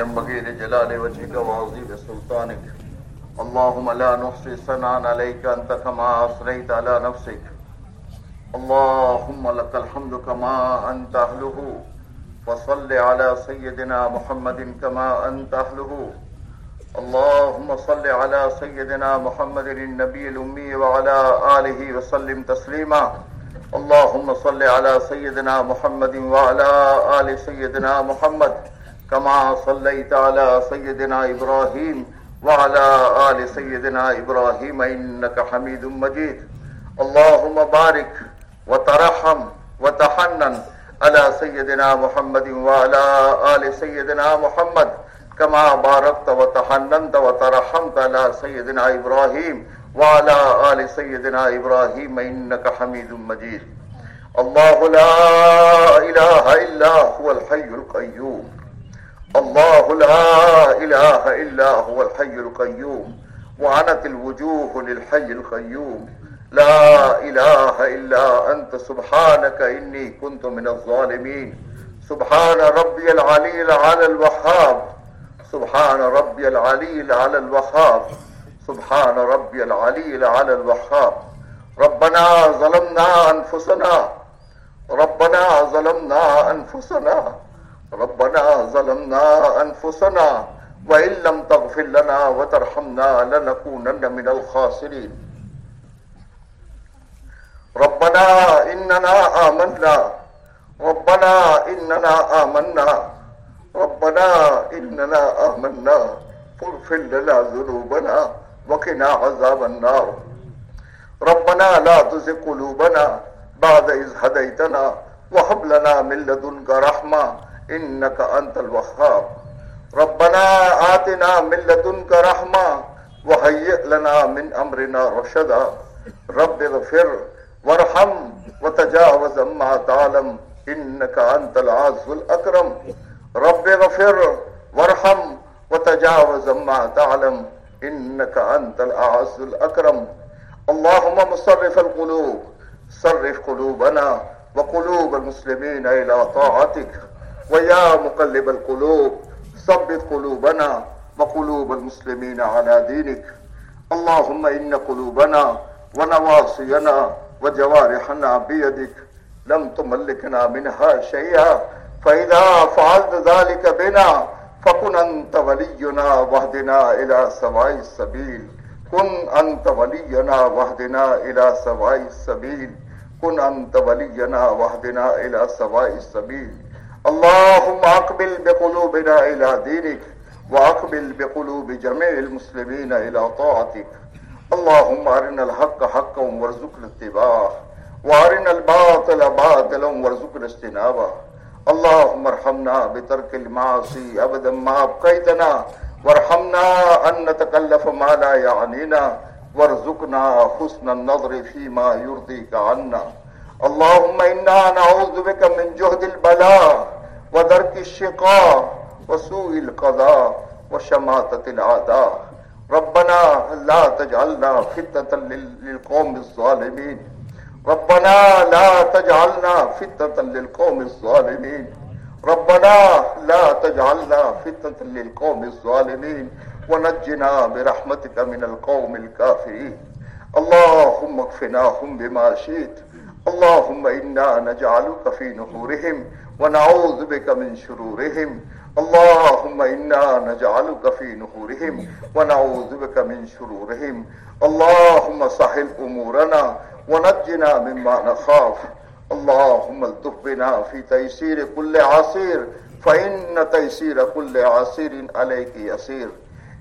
ينبغي لجلال وجهك وعظيم سلطانك اللهم لا نحصي ثناء عليك انت كما اثنيت على نفسك اللهم لك الحمد كما انت اهله فصل على سيدنا محمد كما انت اهله اللهم صل على سيدنا محمد النبي الامي وعلى اله وسلم تسليما اللهم صل على سيدنا محمد وعلى ال سيدنا محمد۔ كما صليت على سيدنا إبراهيم وعلى آل سيدنا إبراهيم إنك حميد مجيد. اللهم بارك وترحم وتحنن على سيدنا محمد وعلى آل سيدنا محمد. كما باركت وتحننت وترحمت على سيدنا إبراهيم وعلى آل سيدنا إبراهيم إنك حميد مجيد. الله لا إله إلا هو الحي القيوم. الله لا إله إلا هو الحي القيوم وعنت الوجوه للحي القيوم. لا إله إلا أنت سبحانك إني كنت من الظالمين. سبحان ربي العلي على الوهاب سبحان ربي العلي على الوهاب سبحان ربي العلي على الوهاب. ربنا ظلمنا أنفسنا ربنا ظلمنا أنفسنا. ربنا ظلمنا أنفسنا وإن لم تغفر لنا وترحمنا لنكونن من الخاسرين. ربنا إننا آمنا. ربنا إننا آمنا. ربنا إننا آمنا. فاغفر لنا ذنوبنا وقنا عذاب النار. ربنا لا تزغ قلوبنا بعد إذ هديتنا وهب لنا من لدنك رحمة. انك انت الوهاب. ربنا آتنا من لدنك رحمة وهيئ لنا من امرنا رشدا. رب اغفر وارحم وتجاوز ما تعلم انك انت العز الاكرم رب اغفر وارحم وتجاوز ما تعلم انك انت الاعز الاكرم اللهم مصرف القلوب، صرف قلوبنا وقلوب المسلمين الى طاعتك. ويا مقلب القلوب ثبت قلوبنا وقلوب المسلمين على دينك اللهم إن قلوبنا ونواصينا وجوارحنا بيدك لم تملكنا منها شيئا فإذا فعلت ذلك بنا فكن أنت ولينا واهدنا إلى سواء السبيل كن أنت ولينا واهدنا إلى سواء السبيل كن أنت ولينا واهدنا إلى سواء السبيل اللهم اقبل بقلوبنا الى دينك واقبل بقلوب جميع المسلمين الى طاعتك. اللهم ارنا الحق حقا وارزقنا اتباعه. وارنا الباطل باطلا وارزقنا اجتنابه. اللهم ارحمنا بترك المعاصي ابدا ما ابقيتنا. وارحمنا ان نتكلف ما لا يعنينا. وارزقنا حسن النظر فيما يرضيك عنا. اللهم انا نعوذ بك من جهد البلاء ودرك الشقاء وسوء القضاء وشماتة العداء ربنا لا تجعلنا فتنة للقوم الظالمين. ربنا لا تجعلنا فتنة للقوم الظالمين. ربنا لا تجعلنا فتنة للقوم الظالمين. ونجنا برحمتك من القوم الكافرين. اللهم اكفناهم بما شئت اللهم إنا نجعلك في نحورهم ونعوذ بك من شرورهم اللهم إنا نجعلك في نحورهم ونعوذ بك من شرورهم اللهم سهل أمورنا ونجنا مما نخاف اللهم التف بنا في تيسير كل عصير فإن تيسير كل عصير عليك يسير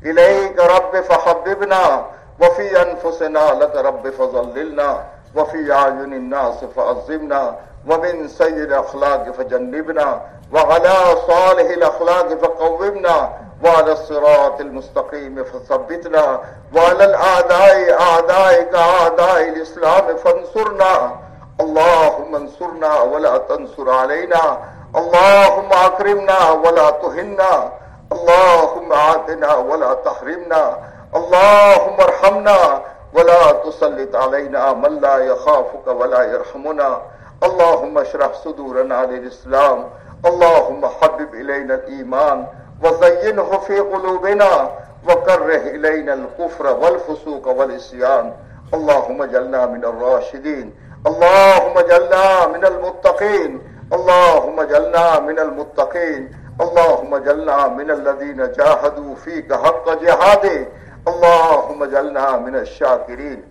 إليك رب فحببنا وفي أنفسنا لك رب فظللنا وفي أعين الناس فعظمنا ومن سيد الأخلاق فجنبنا وعلى صالح الأخلاق فقومنا وعلى الصراط المستقيم فثبتنا وعلى الأعداء أعدائك أعداء الإسلام فانصرنا. اللهم انصرنا ولا تنصر علينا. اللهم أكرمنا ولا تهنا. اللهم آتنا ولا تحرمنا. اللهم ارحمنا. ولا تسلط علينا من لا يخافك ولا يرحمنا. اللهم اشرح صدورنا للإسلام. اللهم حبب إلينا الإيمان. وزينه في قلوبنا. وكره إلينا الكفر والفسوق والإسيان اللهم اجعلنا من الراشدين. اللهم اجعلنا من المتقين. اللهم اجعلنا من المتقين. اللهم اجعلنا من الذين جاهدوا فيك حق جهاده. اللهم اجعلنا من الشاكرين.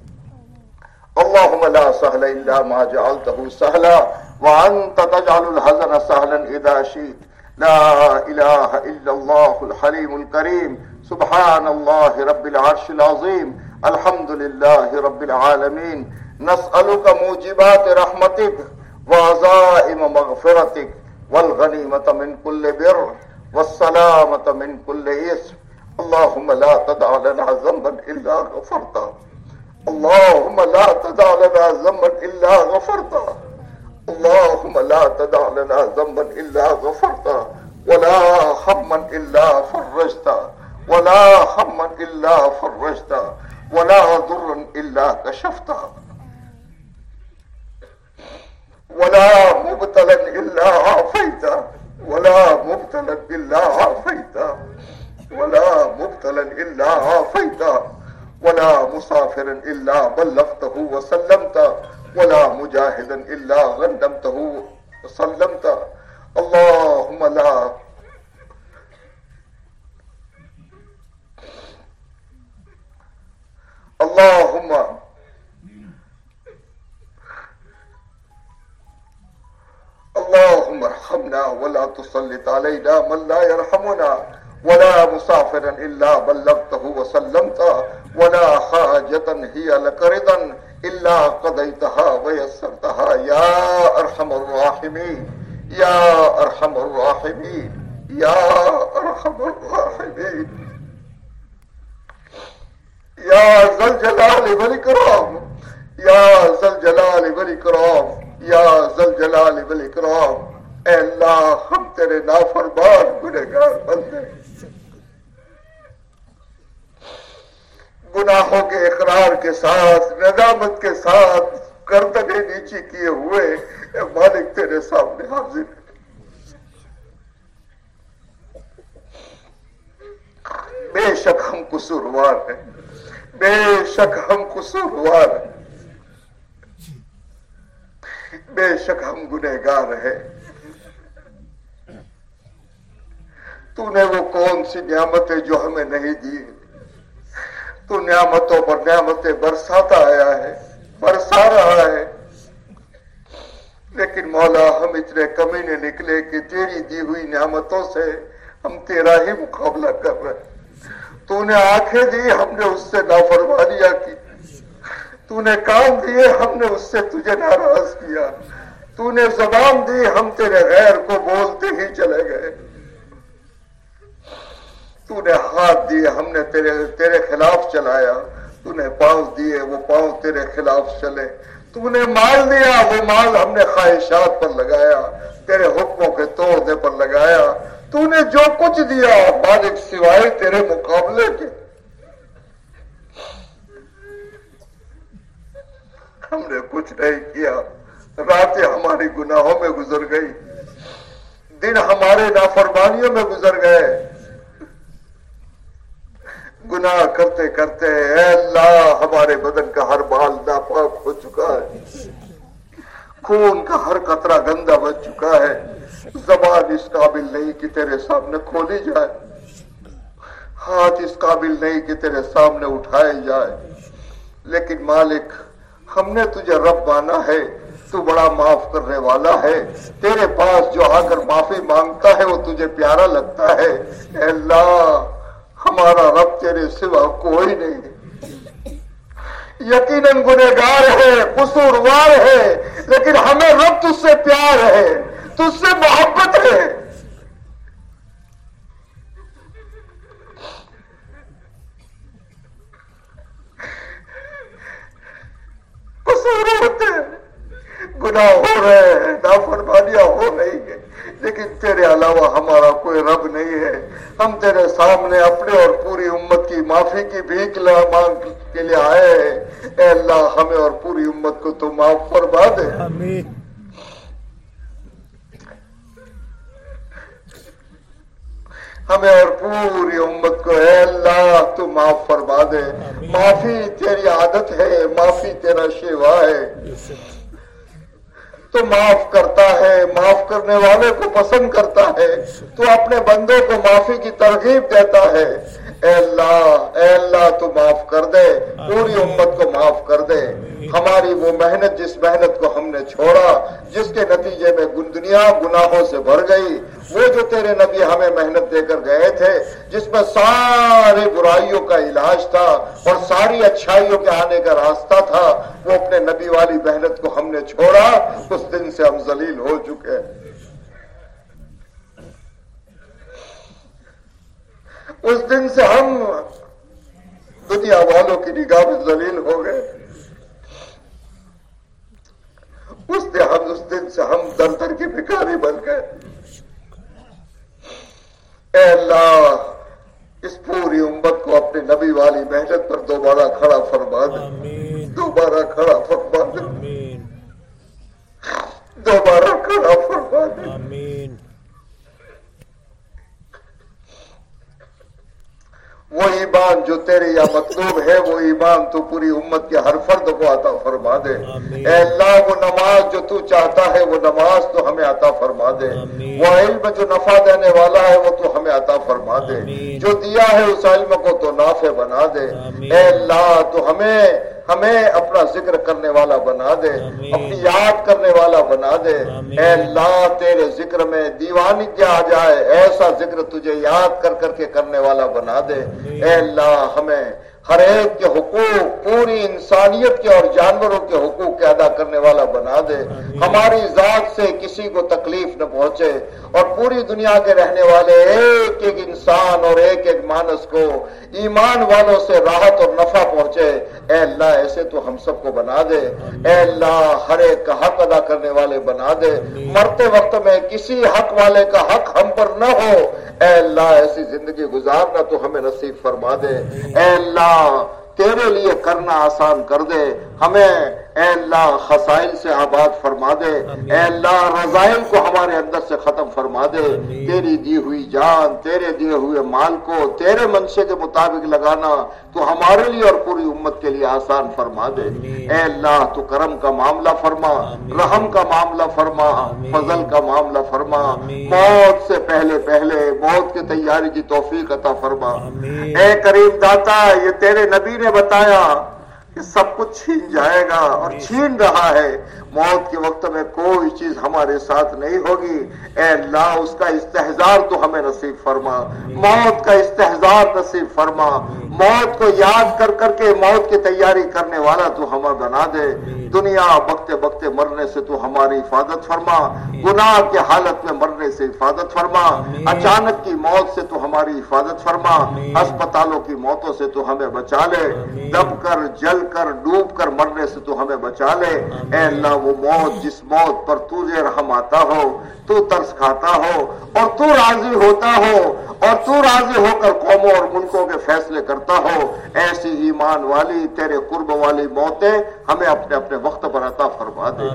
اللهم لا سهل إلا ما جعلته سهلا، وأنت تجعل الحزن سهلا إذا شئت. لا إله إلا الله الحليم الكريم. سبحان الله رب العرش العظيم. الحمد لله رب العالمين. نسألك موجبات رحمتك وعزائم مغفرتك، والغنيمة من كل بر، والسلامة من كل اسم اللهم لا تدع لنا ذنبا إلا غفرته. اللهم لا تدع لنا ذنبا إلا غفرته. اللهم لا تدع لنا ذنبا إلا غفرته. ولا هما إلا فرجته. ولا هما إلا فرجته. ولا ضرا إلا كشفته. ولا مبتلا إلا عافيته. ولا مبتلا إلا عافيته. ولا مبتلا إلا عافيته ولا مسافر إلا بلغته وسلمت ولا مجاهدا إلا غنمته وسلمت اللهم لا اللهم اللهم ارحمنا ولا تسلط علينا من لا يرحمنا. ولا مسافرا إلا بلغته وسلمت ولا حاجة هي لك رضا إلا قضيتها ويسرتها. يا أرحم الراحمين، يا أرحم الراحمين، يا أرحم الراحمين. يا ذا الجلال والإكرام، يا ذا الجلال والإكرام، يا ذا الجلال والإكرام. اے اللہ، ہم تیرے نافرمان، گنہگار بندے۔ گناہوں کے اقرار کے ساتھ، ندامت کے ساتھ گردنے نیچی کیے ہوئے، اے مالک تیرے سامنے حاضر بے شک ہم قصوروار ہیں۔ بے شک ہم قصوروار ہیں۔ بے شک ہم گنہگار ہیں۔ تو نے وہ کون سی نعمت ہے جو ہمیں نہیں دی تو نعمتوں پر نعمتیں برساتا آیا ہے، برسا رہا ہے۔ لیکن مولا، ہم اتنے کمینے نکلے کہ تیری دی ہوئی نعمتوں سے ہم تیرا ہی مقابلہ کر رہے تو نے آنکھیں دی، ہم نے اس سے نافرمانیاں کی۔ تو نے کام دیے، ہم نے اس سے تجھے ناراض کیا۔ تو نے زبان دی، ہم تیرے غیر کو بولتے ہی چلے گئے۔ تو نے ہاتھ دیے ہم نے تیرے تیرے خلاف چلایا تو نے پاؤں دیے وہ پاؤں تیرے خلاف چلے تو نے مال دیا وہ مال ہم نے خواہشات پر لگایا تیرے حکموں کے توڑنے پر لگایا تو نے جو کچھ دیا مالک سوائے تیرے مقابلے کے ہم نے کچھ نہیں کیا راتیں ہماری گناہوں میں گزر گئی دن ہمارے نافرمانیوں میں گزر گئے گناہ کرتے کرتے اے اللہ، ہمارے بدن کا ہر بال ناپاک ہو چکا ہے۔ خون کا ہر قطرہ گندا بن چکا ہے۔ زبان اس قابل نہیں کہ تیرے سامنے کھولی جائے۔ ہاتھ اس قابل نہیں کہ تیرے سامنے اٹھائے جائے۔ لیکن مالک، ہم نے تجھے رب مانا ہے، تو بڑا معاف کرنے والا ہے۔ تیرے پاس جو آ کر معافی مانگتا ہے، وہ تجھے پیارا لگتا ہے۔ اے اللہ ہمارا رب تیرے سوا کوئی نہیں یقیناً گنہگار ہے، قصوروار ہے، لیکن ہمیں رب تج سے پیار ہے تج سے محبت ہے قصور ہوتے گناہ ہو رہے ہیں نافرمانیاں ہو رہی ہیں لیکن تیرے علاوہ ہمارا کوئی رب نہیں ہے ہم تیرے سامنے اپنے اور پوری امت کی معافی کی بھیک مانگ کے لیے آئے ہیں اے اللہ ہمیں اور امت کو تو معاف فرما دے۔ ہمیں اور پوری امت کو اے اللہ تو معاف فرما دے۔ معافی تیری عادت ہے معافی تیرا شیوا ہے۔ تو معاف کرتا ہے معاف کرنے والے کو پسند کرتا ہے۔ تو اپنے بندوں کو معافی کی ترغیب دیتا ہے۔ اے اللہ اے اللہ تو معاف کر دے۔ پوری امت کو معاف کر دے۔ ہماری وہ محنت جس محنت کو ہم نے چھوڑا، جس کے نتیجے میں دنیا گناہوں سے بھر گئی، وہ جو تیرے نبی ہمیں محنت دے کر گئے تھے، جس میں سارے برائیوں کا علاج تھا اور ساری اچھائیوں کے آنے کا راستہ تھا، وہ اپنے نبی والی محنت کو ہم نے چھوڑا، اس دن سے ہم ذلیل ہو چکے۔ اس دن سے ہم دنیا والوں کی نگاہ میں ذلیل ہو گئے۔ اس ہم اس دن سے ہم در در کی بھکاری بن گئے۔ اے اللہ اس پوری امت کو اپنے نبی والی محنت پر دوبارہ کھڑا فرما دے۔ دوبارہ کھڑا فرما دے۔ دوبارہ کھڑا فرما دے۔ وہ ایمان جو تیرے یا مطلوب ہے وہ ایمان تو پوری امت کے ہر فرد کو عطا فرما دے۔ اے اللہ وہ نماز جو تو چاہتا ہے وہ نماز تو ہمیں عطا فرما دے۔ وہ علم جو نفع دینے والا ہے وہ تو ہمیں عطا فرما دے۔ جو دیا ہے اس علم کو تو نافع بنا دے۔ اے اللہ تو ہمیں ہمیں اپنا ذکر کرنے والا بنا دے۔ اپنی یاد کرنے والا بنا دے۔ اے اللہ تیرے ذکر میں دیوانی کیا آ جائے ایسا ذکر تجھے یاد کر کر کے کرنے والا بنا دے۔ اے اللہ ہمیں ہر ایک کے حقوق پوری انسانیت کے اور جانوروں کے حقوق کے ادا کرنے والا بنا دے۔ ہماری ذات سے کسی کو تکلیف نہ پہنچے اور پوری دنیا کے رہنے والے ایک ایک انسان اور ایک ایک مانس کو ایمان والوں سے راحت اور نفع پہنچے۔ اے اللہ ایسے تو ہم سب کو بنا دے۔ اے اللہ ہر ایک کا حق ادا کرنے والے بنا دے۔ مرتے وقت میں کسی حق والے کا حق ہم پر نہ ہو۔ اے اللہ ایسی زندگی گزارنا تو ہمیں نصیب فرما دے۔ اے اللہ، تیرے لیے کرنا آسان کر دے۔ ہمیں اے اللہ خسائل سے آباد فرما دے۔ اے اللہ رضائل کو ہمارے اندر سے ختم فرما دے۔ تیری دی ہوئی جان تیرے دیے ہوئے مال کو تیرے منشے کے مطابق لگانا تو ہمارے لیے اور پوری امت کے لیے آسان فرما دے۔ اے اللہ تو کرم کا معاملہ فرما رحم کا معاملہ فرما فضل کا معاملہ فرما۔ موت سے پہلے پہلے موت کی تیاری کی توفیق عطا فرما۔ اے کریم داتا یہ تیرے نبی نے بتایا۔ کہ سب کچھ چھین جائے گا اور چھین رہا ہے۔ موت کے وقت میں کوئی چیز ہمارے ساتھ نہیں ہوگی۔ اے اللہ اس کا استحزار تو ہمیں نصیب فرما۔ موت کا استحزار نصیب فرما۔ موت کو یاد کر کر کے موت کی تیاری کرنے والا تو ہمیں بنا دے۔ دنیا بکتے بکتے مرنے سے تو ہماری حفاظت فرما۔ گناہ کے حالت میں مرنے سے حفاظت فرما۔ اچانک کی موت سے تو ہماری حفاظت فرما۔ اسپتالوں کی موتوں سے تو ہمیں بچا لے۔ دب کر جل کر ڈوب کر مرنے سے تو ہمیں بچا لے۔ اے اللہ وہ موت جس موت پر تجھے رحم آتا ہو تو ترس کھاتا ہو اور تو راضی ہوتا ہو اور تو راضی ہو کر قوموں اور ملکوں کے فیصلے کرتا ہو۔ ایسی ایمان والی تیرے قرب والی موتیں ہمیں اپنے اپنے وقت پر عطا فرما دے۔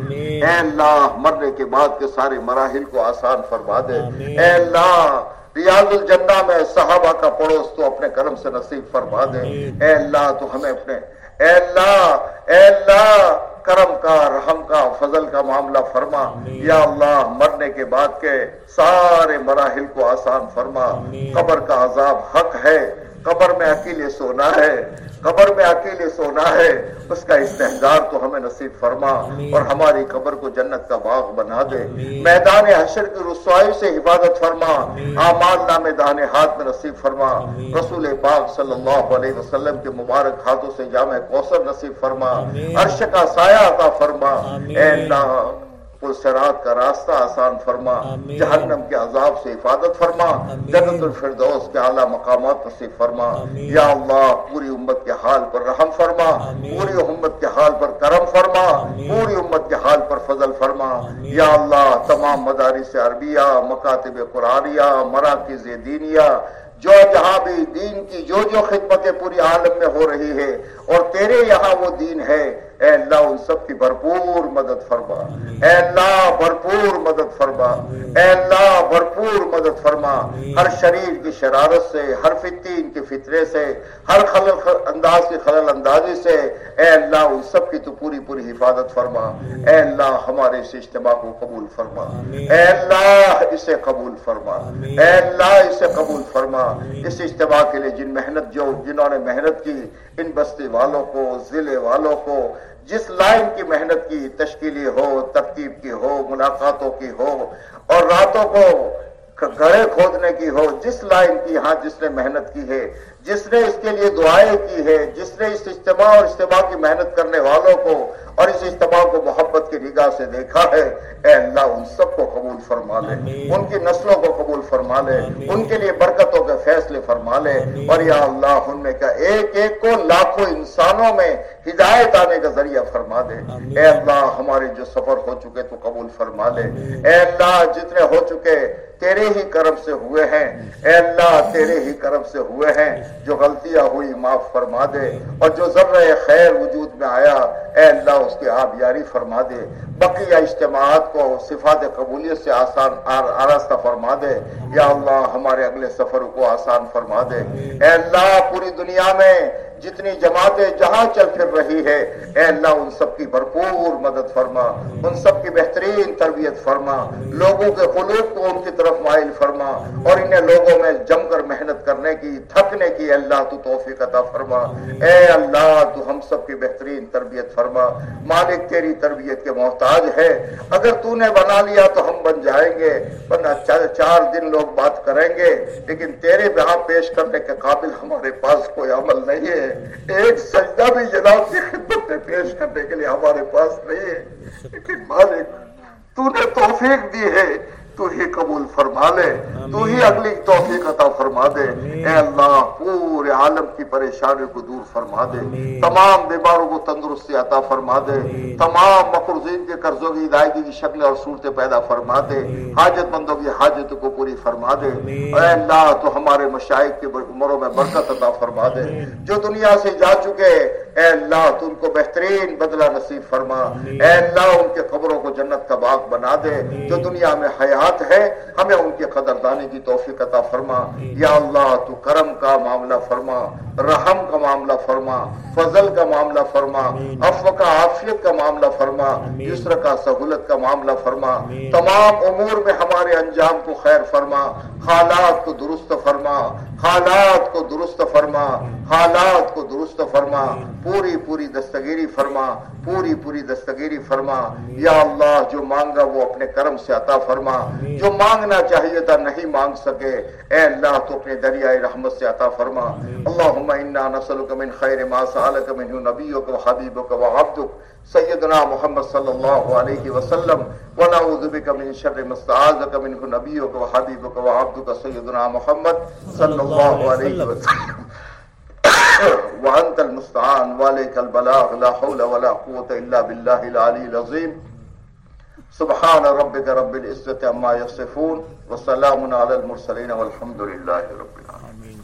اے اللہ مرنے کے بعد کے سارے مراحل کو آسان فرما دے۔ اے اللہ ریاض الجنہ میں صحابہ کا پڑوس تو اپنے کرم سے نصیب فرما دے۔ اے اللہ تو ہمیں اپنے اے اللہ اے اللہ کرم کا رحم کا فضل کا معاملہ فرما۔ یا اللہ مرنے کے بعد کے سارے مراحل کو آسان فرما۔ قبر کا عذاب حق ہے۔ قبر میں اکیلے سونا ہے۔ قبر میں اکیلے سونا ہے اس کا استحدار تو ہمیں نصیب فرما اور ہماری قبر کو جنت کا باغ بنا دے۔ میدان حشر کی رسوائی سے حفاظت فرما۔ آمان نام دان ہاتھ میں نصیب فرما۔ رسول پاک صلی اللہ علیہ وسلم کے مبارک ہاتھوں سے جامع کوثر نصیب فرما۔ عرش کا سایہ عطا فرما۔ اے اللہ۔ سرات کا راستہ آسان فرما جہنم کے عذاب سے حفاظت فرما جنت الفردوس کے اعلیٰ مقامات نصیب فرما۔ یا اللہ پوری امت کے حال پر رحم فرما پوری امت کے حال پر کرم فرما پوری امت کے حال پر فضل فرما۔ یا اللہ تمام مدارس عربیہ مکاتب قرآنیہ مراکز دینیا جو جہاں بھی دین کی جو جو خدمتیں پوری عالم میں ہو رہی ہے اور تیرے یہاں وہ دین ہے اے اللہ ان سب کی بھرپور مدد فرما۔ اے اللہ بھرپور مدد فرما۔ اے اللہ بھرپور مدد فرما۔ ہر شریر کی شرارت سے، ہر فتین کے فطرے سے، ہر خلل انداز کی خلل اندازی سے اے اللہ ان سب کی تو پوری پوری حفاظت فرما۔ اے اللہ ہمارے اس اجتماع کو قبول فرما۔ اے اللہ اسے قبول فرما۔ اے اللہ اسے قبول فرما۔ اس اجتماع کے لیے جن محنت جو، جنہوں نے محنت کی، ان بستی والوں کو، ضلع والوں کو جس لائن کی محنت کی، تشکیلی ہو، ترتیب کی ہو، ملاقاتوں کی ہو، اور راتوں کو گڑے کھودنے کی ہو، جس لائن کی ہاں جس نے محنت کی ہے، جس نے اس کے لیے دعائیں کی ہے جس نے اس اجتماع اور اجتماع کی محنت کرنے والوں کو اور اس اجتماع کو محبت کی نگاہ سے دیکھا ہے۔ اے اللہ ان سب کو قبول فرما لے۔ ان کی نسلوں کو قبول فرما لے۔ ان کے لیے برکتوں کے فیصلے فرما لے۔ اور یا اللہ ان میں کا ایک ایک کو لاکھوں انسانوں میں ہدایت آنے کا ذریعہ فرما دے۔ اے اللہ ہمارے جو سفر ہو چکے تو قبول فرما لے۔ اے اللہ جتنے ہو چکے تیرے ہی کرم سے ہوئے ہیں۔ اے اللہ تیرے ہی کرم سے ہوئے ہیں۔ جو غلطیاں ہوئی معاف فرما دے۔ اور جو ذرہ خیر وجود میں آیا اے اللہ اس کی آپ یاری فرما دے۔ بقیہ اجتماعات کو صفات قبولیت سے آسان آراستہ فرما دے۔ یا اللہ ہمارے اگلے سفر کو آسان فرما دے۔ اے اللہ، پوری دنیا میں جتنی جماعتیں جہاں چل پھر رہی ہے اے اللہ، ان سب کی بھرپور مدد فرما، ان سب کی بہترین تربیت فرما، لوگوں کے قلوب کو ان کی طرف مائل فرما، اور انہیں لوگوں میں جم کر محنت کرنے کی، تھکنے کی اللہ، تو توفیق عطا فرما۔ اے اللہ، تو ہم سب کی بہترین تربیت فرما۔ مالک، تیری تربیت کے محتاج ہے۔ اگر تو نے بنا لیا تو ہم بن جائیں گے۔ ورنہ چار دن لوگ بات کریں گے، لیکن تیرے بہاں پیش کرنے کے قابل ہمارے پاس کوئی عمل نہیں ہے۔ ایک سجدہ بھی جناب کی خدمت میں پیش کرنے کے لیے ہمارے پاس نہیں ہے۔ لیکن مالک، تو نے توفیق دی ہے۔ تو ہی قبول فرما لے تو ہی اگلی توفیق عطا فرما دے۔ اے اللہ پورے عالم کی پریشانی کو دور فرما دے۔ تمام بیماروں کو تندرستی عطا فرما دے۔ تمام مقرزین کے قرضوں کی ادائیگی کی شکل اور صورتیں پیدا فرما دے۔ حاجت مندوں کی حاجت کو پوری فرما دے۔ اے اللہ تو ہمارے مشائق کی عمروں میں برکت عطا فرما دے۔ جو دنیا سے جا چکے اے اللہ تو ان کو بہترین بدلہ نصیب فرما۔ اے اللہ ان کے قبروں کو جنت کا باغ بنا دے۔ جو دنیا میں حیات ہے ہمیں ان کے قدردانی کی توفیق عطا فرما۔ یا اللہ تو کرم کا معاملہ فرما رحم کا معاملہ فرما فضل کا معاملہ فرما افو کا عافیت کا معاملہ فرما یسر کا سہولت کا معاملہ فرما۔ تمام امور میں ہمارے انجام کو خیر فرما حالات کو درست فرما۔ حالات کو درست فرما، حالات کو درست فرما، پوری پوری دستگیری فرما، پوری پوری دستگیری فرما۔ یا اللہ، جو مانگا وہ اپنے کرم سے عطا فرما۔ جو مانگنا چاہیے تھا نہیں مانگ سکے۔ اے اللہ، تو اپنے دریائے رحمت سے عطا فرما۔ اللہم انا نسلک من خیر ما سالک منہ نبیک و حبیبک و عبدک، سیدنا محمد صلی اللہ علیہ وسلم۔ ونعوذ بک من شر مستعاذک منہ نبیک و حبیبک و عبدک سیدنا محمد صلی اللہ علیہ وسلم. وانت المستعان وعليك البلاغ لا حول ولا قوة الا بالله العلي العظيم. سبحان ربك رب العزة عما يصفون وسلام على المرسلين والحمد لله رب العالمين.